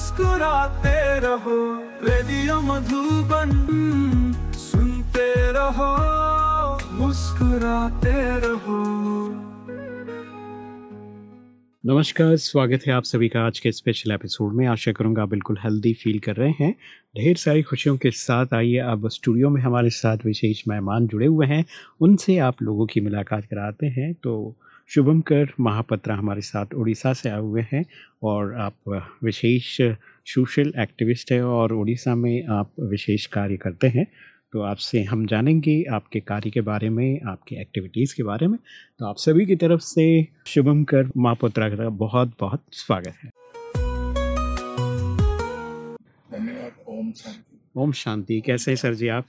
मुस्कुराते रहो, रेडियो मधुबन सुनते रहो, मुस्कुराते रहो। नमस्कार, स्वागत है आप सभी का आज के स्पेशल एपिसोड में। आशा करूँगा बिल्कुल हेल्दी फील कर रहे हैं। ढेर सारी खुशियों के साथ आइए। अब स्टूडियो में हमारे साथ विशेष मेहमान जुड़े हुए हैं। उनसे आप लोगों की मुलाकात कराते हैं। तो शुभमकर महापत्रा हमारे साथ उड़ीसा से आए हुए हैं और आप विशेष सोशल एक्टिविस्ट हैं और उड़ीसा में आप विशेष कार्य करते हैं। तो आपसे हम जानेंगे आपके कार्य के बारे में आपकी एक्टिविटीज़ के बारे में। तो आप सभी की तरफ़ से शुभम कर महापुत्रा का बहुत बहुत स्वागत है। धन्यवाद ओम शांति। ओम शांति। कैसे हैं सर जी आप?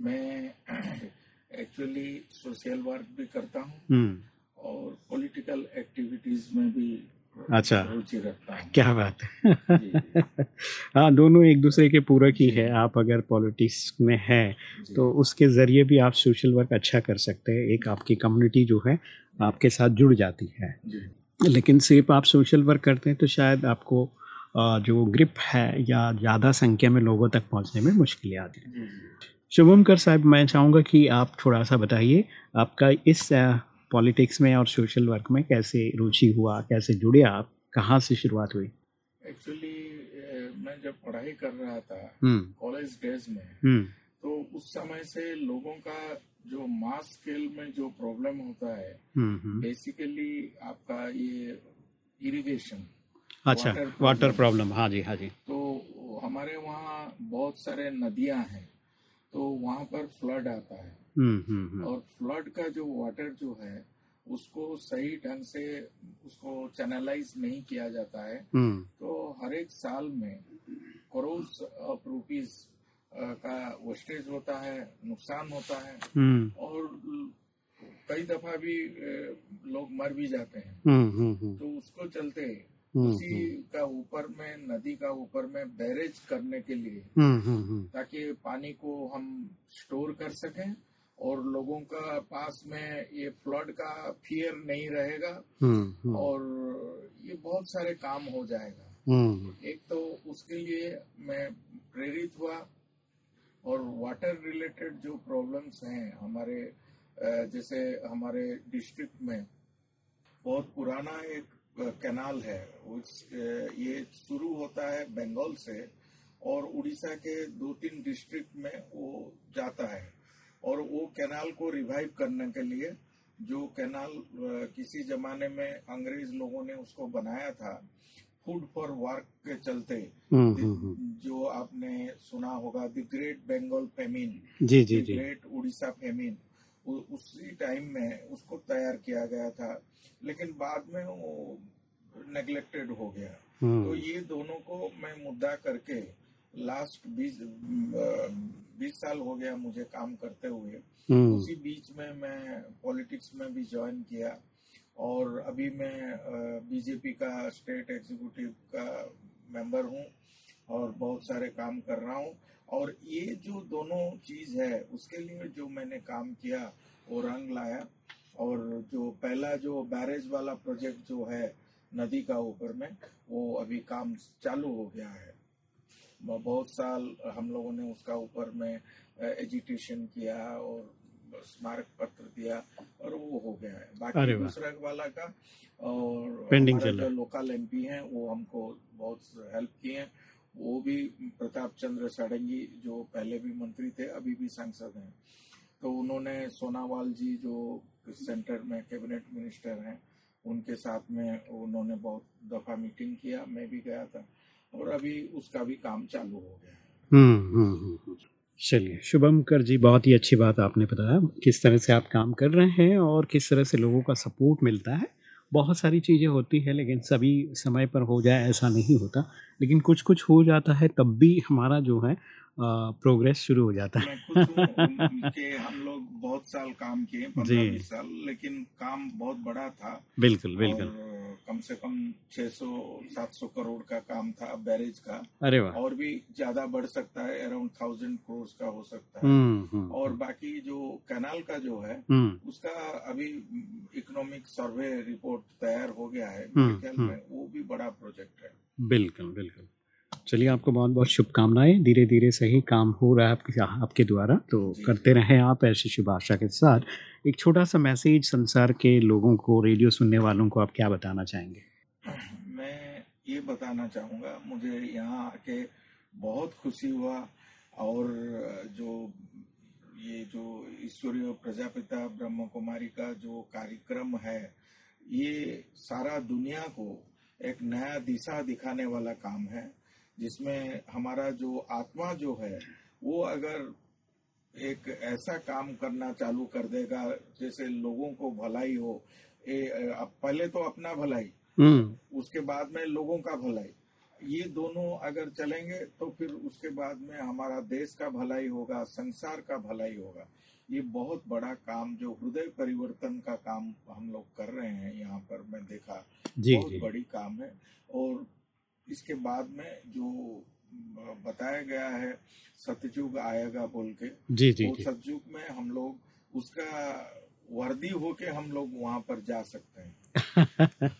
मैं एक्चुअली सोशल वर्क भी करता हूँ। हम्म। पॉलिटिकल एक्टिविटीज़ में भी अच्छा। हूँ। क्या बात है। हाँ दोनों एक दूसरे के पूरक ही है। आप अगर पॉलिटिक्स में हैं तो उसके ज़रिए भी आप सोशल वर्क अच्छा कर सकते हैं। एक आपकी कम्युनिटी जो है आपके साथ जुड़ जाती है। लेकिन सिर्फ़ आप सोशल वर्क करते हैं तो शायद आपको जो ग्रिप है या ज़्यादा संख्या में लोगों तक पहुँचने में मुश्किलें आती हैं। शुभम कर साहब मैं चाहूँगा कि आप थोड़ा सा बताइए आपका इस पॉलिटिक्स में और सोशल वर्क में कैसे रुचि हुआ कैसे जुड़े आप कहाँ से शुरुआत हुई? एक्चुअली मैं जब पढ़ाई कर रहा था हम्म। कॉलेज डेज़ में हम्म। तो उस समय से लोगों का जो मास स्केल में जो प्रॉब्लम होता है हम्म हम्म। बेसिकली आपका ये इरिगेशन अच्छा वाटर प्रॉब्लम हाँ जी हाँ जी। तो हमारे वहाँ बहुत सारे नदियाँ हैं तो वहाँ पर फ्लड आता है। हम्म हम्म हम्म। और फ्लड का जो वाटर जो है उसको सही ढंग से उसको चैनलाइज नहीं किया जाता है। हम्म। तो हर एक साल में करोड़ ऑफ़ रुपीज़ का वेस्टेज होता है नुकसान होता है। हम्म। और कई दफ़ा भी लोग मर भी जाते हैं। हम्म हम्म हम्म। तो उसको चलते हम्म, उसी का ऊपर में नदी का ऊपर में बैरेज करने के लिए हम्म हम्म हम्म। ताकि पानी को हम स्टोर कर सकें। और लोगों का पास में ये फ्लड का फियर नहीं रहेगा हम्म हम्म। और ये बहुत सारे काम हो जाएगा। हम्म एक तो उसके लिए मैं प्रेरित हुआ और वाटर रिलेटेड जो प्रॉब्लम्स हैं हमारे जैसे हमारे डिस्ट्रिक्ट में बहुत पुराना एक कैनाल है। उस ये शुरू होता है बंगाल से और उड़ीसा के दो तीन डिस्ट्रिक्ट में वो जाता है। और वो कैनाल को रिवाइव करने के लिए जो कैनाल किसी जमाने में अंग्रेज़ लोगों ने उसको बनाया था फ़ूड फॉर वर्क के चलते हम्म हम्म हम्म। जो आपने सुना होगा द ग्रेट बंगाल फेमिन जी जी जी। ग्रेट उड़ीसा फेमिन उसी टाइम में उसको तैयार किया गया था लेकिन बाद में वो नेग्लेक्टेड हो गया। तो ये दोनों को मैं मुद्दा करके लास्ट बीस बीस साल हो गया मुझे काम करते हुए। हम्म। उसी बीच में मैं पॉलिटिक्स में भी ज्वाइन किया और अभी मैं बीजेपी का स्टेट एग्जीक्यूटिव का मेंबर हूँ और बहुत सारे काम कर रहा हूँ। और ये जो दोनों चीज़ है उसके लिए जो मैंने काम किया वो रंग लाया। और जो पहला जो बैरेज वाला प्रोजेक्ट जो है नदी का ऊपर में वो अभी काम चालू हो गया है। बहुत साल हम लोगों ने उसका ऊपर में एजिटेशन किया और स्मारक पत्र दिया और वो हो गया है। बाकी दूसरा वाला का और रहा जो है। लोकल एमपी हैं वो हमको बहुत हेल्प किए हैं। वो भी प्रताप चंद्र सारंगी जो पहले भी मंत्री थे अभी भी सांसद हैं। तो उन्होंने सोनावाल जी जो सेंटर में कैबिनेट मिनिस्टर हैं उनके साथ में उन्होंने बहुत दफ़ा मीटिंग किया। मैं भी गया था। और अभी उसका भी काम चालू हो गया हम्म हम्म हम्म। चलिए शुभम कर जी बहुत ही अच्छी बात आपने बताया। किस तरह से आप काम कर रहे हैं और किस तरह से लोगों का सपोर्ट मिलता है। बहुत सारी चीज़ें होती है लेकिन सभी समय पर हो जाए ऐसा नहीं होता। लेकिन कुछ कुछ हो जाता है तब भी हमारा जो है प्रोग्रेस शुरू हो जाता है। हम बहुत साल काम किए। पंद्रह बीस साल लेकिन काम बहुत बड़ा था। बिल्कुल बिल्कुल। कम से कम 600-700 करोड़ का काम था बैरेज का। अरे वाह। और भी ज़्यादा बढ़ सकता है अराउंड थाउज़ेंड करोड़ का हो सकता है। हम्म हम्म और बाकी जो कैनाल का जो है हम्म। उसका अभी इकोनॉमिक सर्वे रिपोर्ट तैयार हो गया है हम्म, मेरे ख्याल हम्म। में वो भी बड़ा प्रोजेक्ट है। बिल्कुल बिल्कुल। चलिए, आपको बहुत बहुत शुभकामनाएँ। धीरे धीरे सही काम हो रहा है आपके आपके द्वारा। तो करते रहें आप ऐसी शुभ आशा के साथ। एक छोटा सा मैसेज संसार के लोगों को, रेडियो सुनने वालों को आप क्या बताना चाहेंगे? मैं ये बताना चाहूँगा, मुझे यहाँ आके बहुत खुशी हुआ और जो ये जो ईश्वरीय प्रजापिता ब्रह्म कुमारी का जो कार्यक्रम है, ये सारा दुनिया को एक नया दिशा दिखाने वाला काम है। जिसमें हमारा जो आत्मा जो है वो अगर एक ऐसा काम करना चालू कर देगा जैसे लोगों को भलाई हो ए, पहले तो अपना भलाई हम्म। उसके बाद में लोगों का भलाई ये दोनों अगर चलेंगे तो फिर उसके बाद में हमारा देश का भलाई होगा संसार का भलाई होगा। ये बहुत बड़ा काम जो हृदय परिवर्तन का काम हम लोग कर रहे हैं यहाँ पर मैं देखा जी बहुत जी। बड़ी काम है। और इसके बाद में जो बताया गया है सतयुग आएगा बोल के जी जी वो सतयुग में हम लोग उसका वर्दी होके हम लोग वहाँ पर जा सकते हैं।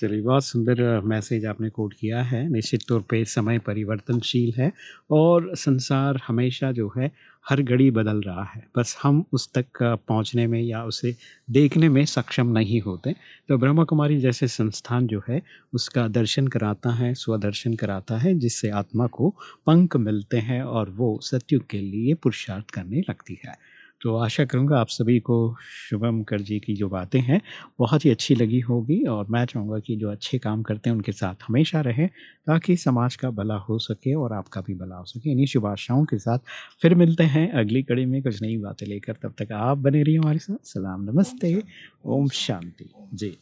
चलिए, बहुत सुंदर मैसेज आपने कोट किया है। निश्चित तौर पे समय परिवर्तनशील है और संसार हमेशा जो है, हर घड़ी बदल रहा है। बस हम उस तक पहुँचने में या उसे देखने में सक्षम नहीं होते। तो ब्रह्मा कुमारी जैसे संस्थान जो है, उसका दर्शन कराता है, स्वदर्शन कराता है, जिससे आत्मा को पंख मिलते हैं और वो सत्युग के लिए पुरुषार्थ करने लगती है। तो आशा करूँगा आप सभी को शुभम कर जी की जो बातें हैं बहुत ही अच्छी लगी होगी और मैं चाहूँगा कि जो अच्छे काम करते हैं उनके साथ हमेशा रहें ताकि समाज का भला हो सके और आपका भी भला हो सके। इन्हीं शुभ आशाओं के साथ फिर मिलते हैं अगली कड़ी में कुछ नई बातें लेकर। तब तक आप बने रहिए हमारे साथ। सलाम नमस्ते। ओम शांति। जी।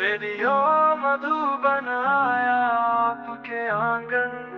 रेडियो मधुबन आया आपके आँगन।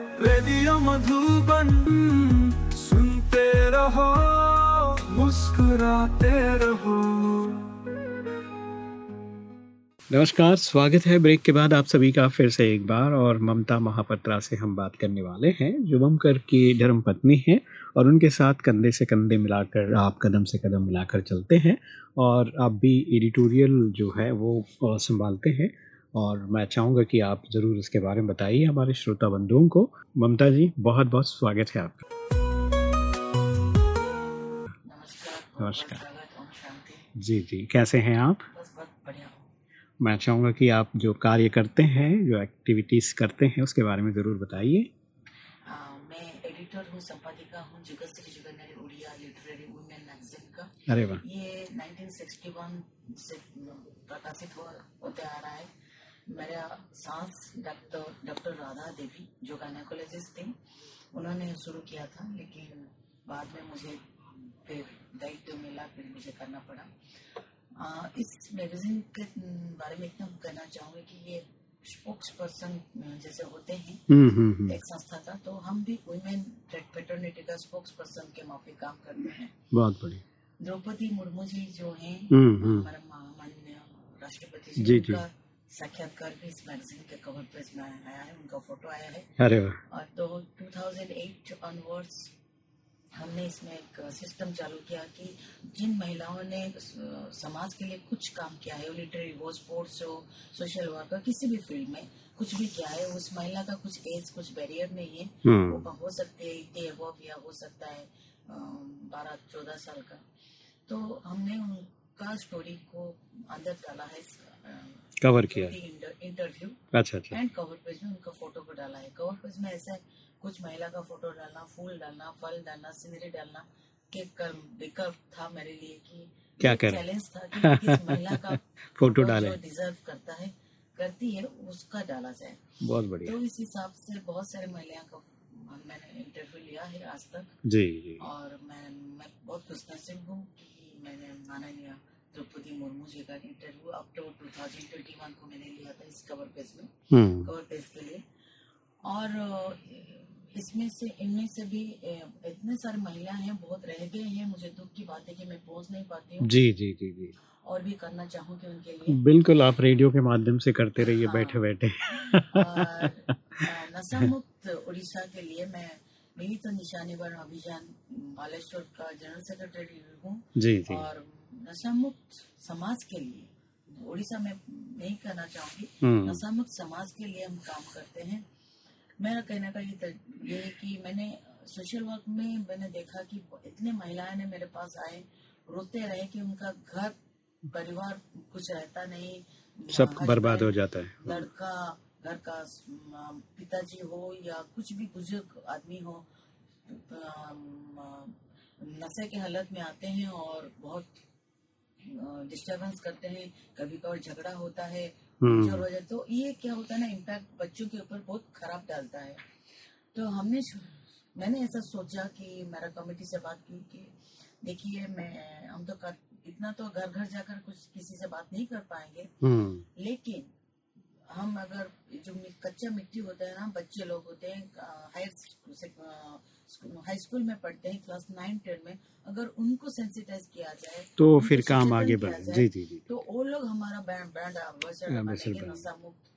रेडियो मधुबन, सुनते रहो, मुस्कुराते रहो। नमस्कार, स्वागत है ब्रेक के बाद आप सभी का फिर से एक बार और ममता महापत्रा से हम बात करने वाले हैं जुबमकर की धर्म पत्नी हैं और उनके साथ कंधे से कंधे मिलाकर, आप कदम से कदम मिलाकर चलते हैं और आप भी एडिटोरियल जो है वो संभालते हैं। और मैं चाहूँगा कि आप ज़रूर इसके बारे में बताइए हमारे श्रोता बंधुओं को। ममता जी बहुत बहुत स्वागत है आपका। नमस्कार। जी जी। कैसे हैं आप? मैं चाहूँगा कि आप जो कार्य करते हैं जो एक्टिविटीज़ करते हैं उसके बारे में ज़रूर बताइए। मैं एडिटर हूँ संपादिका हूँ जुगनरी उड़िया लिटरेरी वुमेन मैगजीन का। अरे वाह। ये 1961 से प्रकाशित हो होते आ रहा है। मेरा सास डॉक्टर डॉक्टर राधा देवी जो गायनेकोलॉजिस्ट थी उन्होंने शुरू किया था लेकिन बाद में मुझे फिर दायित्व मिला फिर मुझे करना पड़ा। आ, इस मैगजीन के बारे में इतना कहना चाहूँगी कि ये स्पोक्स पर्सन जैसे होते हैं हम्म हम्म हम्म। एक संस्था का तो हम भी वुमेन पेटर्निटी का स्पोक्स पर्सन के माफ़ी काम करते हैं। बहुत बढ़िया। द्रौपदी मुर्मू जी जो है हमारे माननीय राष्ट्रपति जी, जी जी। साक्षात्कार भी इस मैगजीन के कवर पेज में आया है उनका फ़ोटो आया है। अरे और तो 2008 ऑनवर्ड्स हमने इसमें एक सिस्टम चालू किया कि जिन महिलाओं ने समाज के लिए कुछ काम किया है लिटरेरी हो स्पोर्ट्स हो सोशल वर्क हो किसी भी फ़ील्ड में कुछ भी किया है उस महिला का कुछ एज कुछ बैरियर नहीं है। हम्म। वो हो सकती है इतने अबव या हो सकता है बारह चौदह साल का। तो हमने उनका स्टोरी को अंदर डाला है कवर किया इंटरव्यू अच्छा अच्छा। एंड कवर पेज में उनका फ़ोटो को डाला है। कवर पेज में ऐसा कुछ महिला का फ़ोटो डालना फूल डालना फल डालना सीनरी डालना के कर विकल्प था मेरे लिए कि क्या करें? चैलेंज था कि किस महिला का फ़ोटो डाले। डिजर्व करता है करती है उसका डाला जाए। बहुत बढ़िया। तो इस हिसाब से बहुत सारे महिलाओं का मैंने इंटरव्यू लिया है आज तक। जी जी। और मैं मैं बहुत खुशनसीब हूँ कि मैंने माननीय द्रौपदी मुर्मू जी का इंटरव्यू अक्टूबर 2021 को मैंने लिया था इस कवर पेज में। हम्म। कवर पेज के लिए। और इसमें से इनमें से भी इतने सारे महिला हैं बहुत रह गए हैं मुझे दुख की बात है कि मैं पहुँच नहीं पाती हूँ। जी जी जी जी। और भी करना चाहूँगी उनके लिए। बिल्कुल आप रेडियो के माध्यम से करते रहिए हाँ। बैठे बैठे नशा मुक्त उड़ीसा के लिए मैं मेरी तो निशानी पर अभियान बालेश्वर का जनरल सेक्रेटरी हूँ। जी जी। और नशा मुक्त समाज के लिए उड़ीसा में नहीं करना चाहूँगी हम्म। नशा मुक्त समाज के लिए हम काम करते हैं। मेरा कहने का ये ये है कि मैंने सोशल वर्क में मैंने देखा कि इतने महिलाएँ ने मेरे पास आए रोते रहे कि उनका घर परिवार कुछ रहता नहीं। सब बर्बाद हो जाता है। लड़का घर का पिताजी हो या कुछ भी बुज़ुर्ग आदमी हो नशे के हालत में आते हैं और बहुत डिस्टरबेंस करते हैं। कभी कभार झगड़ा होता है हम्म। वजह तो ये क्या होता है ना इम्पैक्ट बच्चों के ऊपर बहुत खराब डालता है। तो हमने मैंने ऐसा सोचा कि मेरा कमेटी से बात की कि देखिए मैं हम तो कर, इतना तो घर घर जाकर कुछ किसी से बात नहीं कर पाएँगे। हम्म। लेकिन हम अगर जो कच्चा मिट्टी होता है ना बच्चे लोग होते हैं हाई हाई स्कूल में पढ़ते हैं क्लास नाइन टेन में अगर उनको सेंसिटाइज किया जाए तो फिर काम आगे बढ़े। जी जी जी तो वो लोग हमारा ब्रांड मुक्त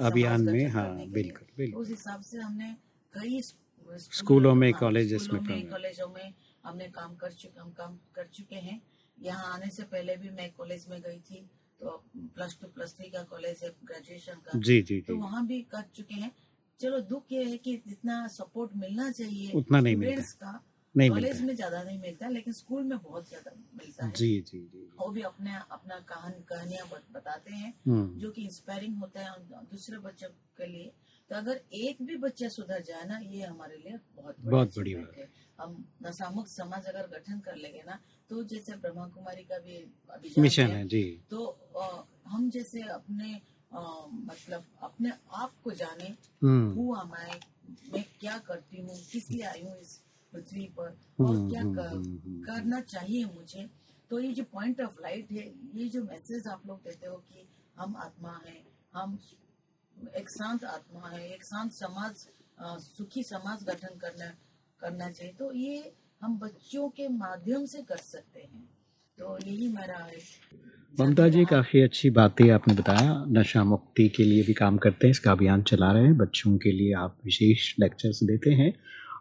अभियान में हाँ। बिल्कुल बिल्कुल। उस हिसाब से हमने कई स्कूलों- स्कूलों में, हाँ, कॉलेजेस में में कॉलेजों में हमने काम कर चुके हम काम कर चुके हैं। यहाँ आने से पहले भी मैं कॉलेज में गई थी। तो प्लस टू प्लस थ्री का कॉलेज है ग्रेजुएशन का जी जी तो वहाँ भी कर चुके हैं। चलो दुख ये है कि जितना सपोर्ट मिलना चाहिए उतना नहीं मिलता। का नहीं कॉलेज में ज़्यादा नहीं मिलता लेकिन स्कूल में बहुत ज़्यादा मिलता है। जी जी जी वो भी अपने अपना कहानी कहानियाँ बताते हैं हम्म। जो कि इंस्पायरिंग होता है दूसरे बच्चों के लिए। तो अगर एक भी बच्चा सुधर जाए ना ये हमारे लिए बहुत बहुत बड़ी बात है। हम नशामुक्त समाज अगर गठन कर लेंगे ना तो जैसे ब्रह्मा कुमारी का भी मिशन है जी। तो अ, हम जैसे अपने अ, मतलब अपने आप को जाने हम्म। हु हमारे मैं क्या करती हूँ किस लिए आई हूँ इस पृथ्वी पर हम्म, और क्या हम्म, कर, हम्म, हम्म, करना चाहिए मुझे। तो ये जो पॉइंट ऑफ़ लाइट है ये जो मैसेज आप लोग देते हो कि हम आत्मा है हम एक शांत आत्मा है एक शांत समाज अ, सुखी समाज गठन करना करना चाहिए तो ये हम बच्चों के माध्यम से कर सकते हैं। तो यही मेरा है ममता जी, काफ़ी अच्छी बातें आपने बताया। नशा मुक्ति के लिए भी काम करते हैं। इसका अभियान चला रहे हैं। बच्चों के लिए आप विशेष लेक्चर्स देते हैं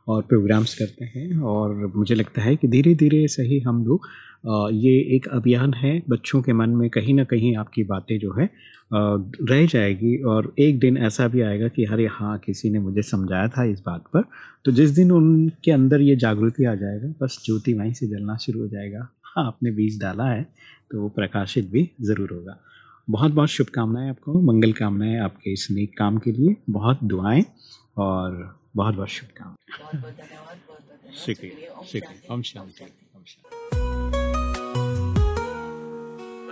और प्रोग्राम्स करते हैं। और मुझे लगता है कि धीरे धीरे सही हम लोग ये एक अभियान है। बच्चों के मन में कहीं ना कहीं आपकी बातें जो है रह जाएगी और एक दिन ऐसा भी आएगा कि अरे हाँ किसी ने मुझे समझाया था इस बात पर। तो जिस दिन उनके अंदर ये जागृति आ जाएगा बस ज्योति वहीं से जलना शुरू हो जाएगा। हाँ आपने बीज डाला है तो वो प्रकाशित भी ज़रूर होगा। बहुत बहुत शुभकामनाएँ आपको मंगल कामनाएँ आपके इस नेक काम के लिए। बहुत दुआएँ और बहुत बहुत शुभकामनाएँ शुक्रिया ओम शुक्रिया। शांति, ओम शांति शांति।